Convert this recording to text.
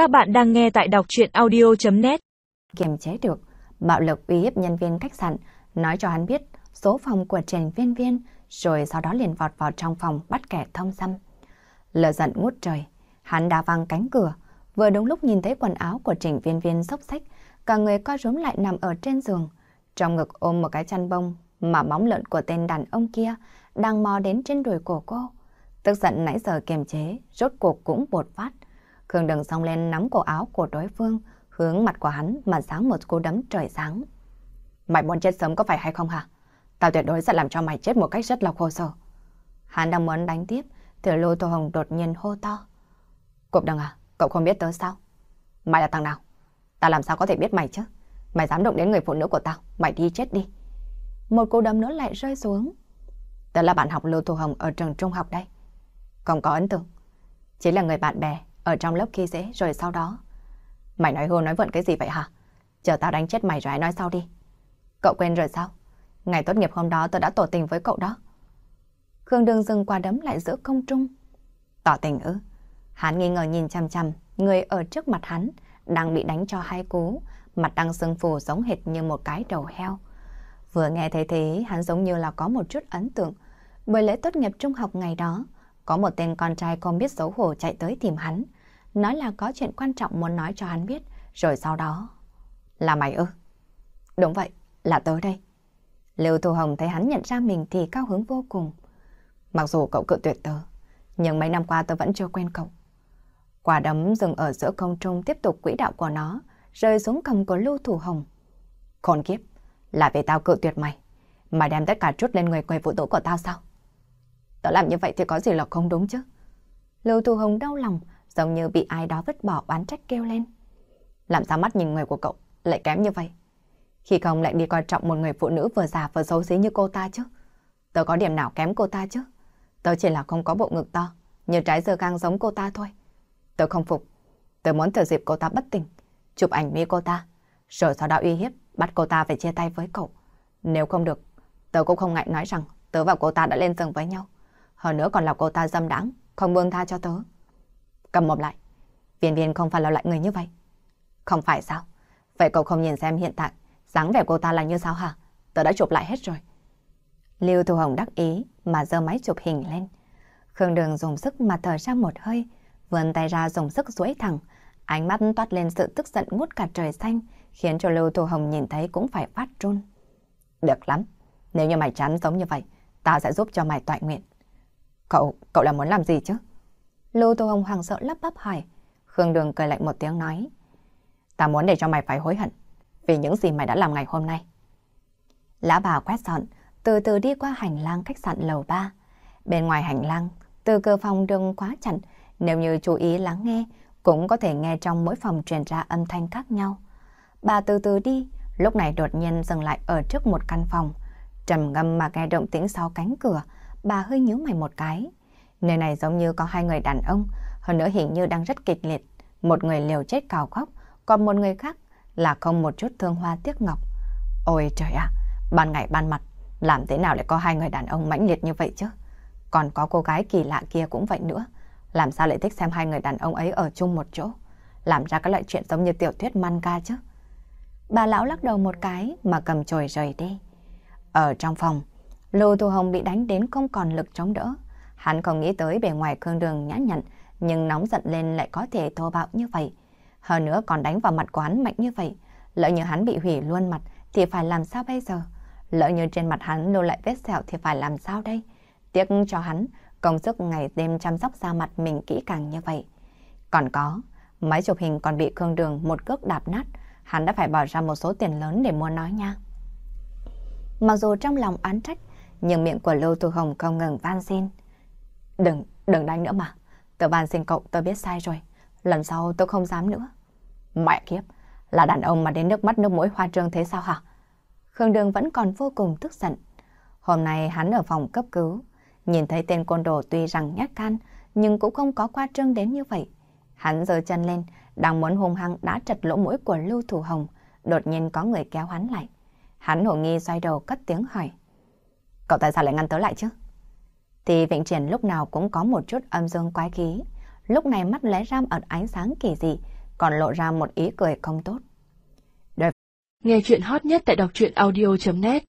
Các bạn đang nghe tại đọc chuyện audio.net Kiềm chế được, bạo lực uy hiếp nhân viên khách sạn, nói cho hắn biết số phòng của Trần Viên Viên, rồi sau đó liền vọt vào trong phòng bắt kẻ thông xăm. Lờ giận ngút trời, hắn đã văng cánh cửa, vừa đúng lúc nhìn thấy quần áo của Trình Viên Viên xốc xách, cả người co rúm lại nằm ở trên giường, trong ngực ôm một cái chăn bông mà móng lợn của tên đàn ông kia đang mò đến trên đùi của cô. Tức giận nãy giờ kiềm chế, rốt cuộc cũng bột phát. Khương Đừng song lên nắm cổ áo của đối phương, hướng mặt của hắn mà giáng một cú đấm trời sáng. Mày muốn chết sớm có phải hay không hả? Tao tuyệt đối sẽ làm cho mày chết một cách rất là khô sở. Hắn đang muốn đánh tiếp, thì lô Tô Hồng đột nhiên hô to. Cục đằng à, cậu không biết tớ sao? Mày là thằng nào? Tao làm sao có thể biết mày chứ? Mày dám động đến người phụ nữ của tao, mày đi chết đi. Một cú đấm nữa lại rơi xuống. Tớ là bạn học Lưu Tô Hồng ở trường trung học đây. Không có ấn tượng. Chỉ là người bạn bè ở trong lớp khi dễ rồi sau đó. Mày nói hô nói vượn cái gì vậy hả? Chờ tao đánh chết mày rồi nói sau đi. Cậu quên rồi sao? Ngày tốt nghiệp hôm đó tôi đã tỏ tình với cậu đó. Khương Đường dừng qua đấm lại giữa công trung. Tỏ tình ư? Hắn nghi ngờ nhìn chăm chăm, người ở trước mặt hắn đang bị đánh cho hai cú, mặt đang sưng phù giống hệt như một cái đầu heo. Vừa nghe thấy thế, hắn giống như là có một chút ấn tượng. bởi lễ tốt nghiệp trung học ngày đó, có một tên con trai không biết xấu hổ chạy tới tìm hắn, nói là có chuyện quan trọng muốn nói cho hắn biết, rồi sau đó... Là mày ư? Đúng vậy, là tớ đây. Lưu Thu Hồng thấy hắn nhận ra mình thì cao hứng vô cùng. Mặc dù cậu cự tuyệt tớ, nhưng mấy năm qua tớ vẫn chưa quen cậu. Quả đấm dừng ở giữa không trung tiếp tục quỹ đạo của nó, rơi xuống cầm của Lưu Thủ Hồng. Khốn kiếp, là vì tao cự tuyệt mày, mà đem tất cả chút lên người quầy vũ tổ của tao sao? Tớ làm như vậy thì có gì là không đúng chứ? Lưu Thu Hồng đau lòng, giống như bị ai đó vứt bỏ oán trách kêu lên. Làm sao mắt nhìn người của cậu lại kém như vậy? Khi không lại đi coi trọng một người phụ nữ vừa già vừa xấu xí như cô ta chứ? Tớ có điểm nào kém cô ta chứ? Tớ chỉ là không có bộ ngực to, như trái dưa gang giống cô ta thôi. Tớ không phục. Tớ muốn thử dịp cô ta bất tỉnh, chụp ảnh mi cô ta, rồi sau đó uy hiếp, bắt cô ta phải chia tay với cậu. Nếu không được, tớ cũng không ngại nói rằng tớ và cô ta đã lên giường với nhau. Hơn nữa còn là cô ta dâm đáng, không buông tha cho tớ. Cầm mồm lại. Viên viên không phải là loại người như vậy. Không phải sao? Vậy cậu không nhìn xem hiện tại, dáng vẻ cô ta là như sao hả? Tớ đã chụp lại hết rồi. Lưu Thu Hồng đắc ý mà giơ máy chụp hình lên. Khương Đường dùng sức mà thở ra một hơi, vươn tay ra dùng sức duỗi thẳng, ánh mắt toát lên sự tức giận ngút cả trời xanh, khiến cho Lưu Thu Hồng nhìn thấy cũng phải phát run. Được lắm, nếu như mày chán giống như vậy, ta sẽ giúp cho mày toại nguyện. Cậu, cậu là muốn làm gì chứ? Lưu Tô Hồng hoàng sợ lắp bắp hỏi. Khương Đường cười lạnh một tiếng nói. Ta muốn để cho mày phải hối hận vì những gì mày đã làm ngày hôm nay. Lã bà quét dọn, từ từ đi qua hành lang khách sạn lầu 3. Bên ngoài hành lang, từ cửa phòng đường quá chặn, nếu như chú ý lắng nghe, cũng có thể nghe trong mỗi phòng truyền ra âm thanh khác nhau. Bà từ từ đi, lúc này đột nhiên dừng lại ở trước một căn phòng. Trầm ngâm mà nghe động tĩnh sau cánh cửa, bà hơi nhíu mày một cái. Nơi này giống như có hai người đàn ông, hơn nữa hình như đang rất kịch liệt. Một người liều chết cào khóc, còn một người khác là không một chút thương hoa tiếc ngọc. Ôi trời ạ, ban ngày ban mặt, làm thế nào lại có hai người đàn ông mãnh liệt như vậy chứ? Còn có cô gái kỳ lạ kia cũng vậy nữa. Làm sao lại thích xem hai người đàn ông ấy ở chung một chỗ? Làm ra các loại chuyện giống như tiểu thuyết manga chứ? Bà lão lắc đầu một cái mà cầm chổi rời đi. Ở trong phòng, Lưu Thu Hồng bị đánh đến không còn lực chống đỡ. Hắn không nghĩ tới bề ngoài Khương Đường nhã nhặn, nhưng nóng giận lên lại có thể thô bạo như vậy. Hơn nữa còn đánh vào mặt của hắn mạnh như vậy. Lỡ như hắn bị hủy luôn mặt thì phải làm sao bây giờ? Lỡ như trên mặt hắn lưu lại vết sẹo thì phải làm sao đây? Tiếc cho hắn, công sức ngày đêm chăm sóc da mặt mình kỹ càng như vậy. Còn có, máy chụp hình còn bị Khương Đường một cước đạp nát, hắn đã phải bỏ ra một số tiền lớn để mua nói nha. Mặc dù trong lòng án trách, nhưng miệng của Lưu Thu Hồng không ngừng van xin. Đừng, đừng đánh nữa mà. Tớ van xin cậu, tớ biết sai rồi. Lần sau tớ không dám nữa. Mẹ kiếp, là đàn ông mà đến nước mắt nước mũi hoa trương thế sao hả? Khương Đường vẫn còn vô cùng tức giận. Hôm nay hắn ở phòng cấp cứu, nhìn thấy tên côn đồ tuy rằng nhát can, nhưng cũng không có qua trương đến như vậy. Hắn giơ chân lên, đang muốn hung hăng đã trật lỗ mũi của Lưu Thủ Hồng, đột nhiên có người kéo hắn lại. Hắn hổ nghi xoay đầu cất tiếng hỏi. Cậu tại sao lại ngăn tớ lại chứ? Thì Vịnh Triển lúc nào cũng có một chút âm dương quái khí. Lúc này mắt lóe ram ẩn ánh sáng kỳ dị, còn lộ ra một ý cười không tốt. Nghe chuyện hot nhất tại đọc truyện audio.net